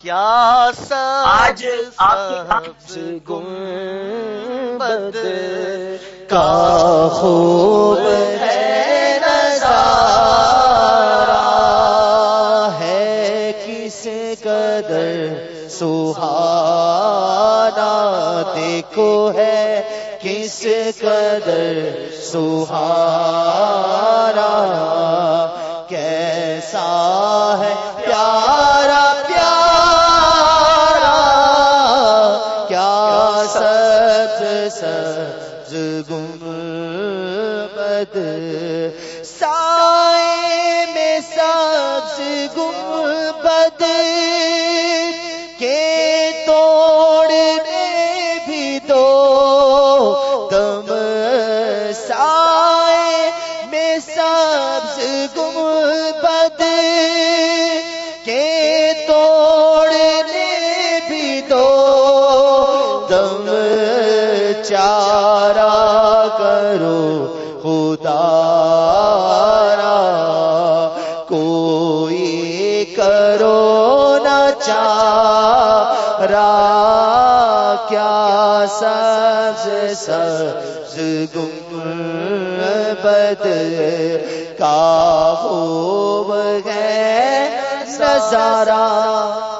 کیا آج آپ سبز گنبد کا خوب ہے نظارہ ہے کس قدر سہانا دیکھو ہے کس قدر سہارا سبز سبز گنبد سائے میں سبز گنبد کے توڑنے بھی دو دم سائے میں سبز گنبد کے توڑنے بھی دو دم چارہ کرو، خدا را، کوئی کرو نہ چارہ، کیا سبز سبز گنبد کا خوب ہے نظارہ؟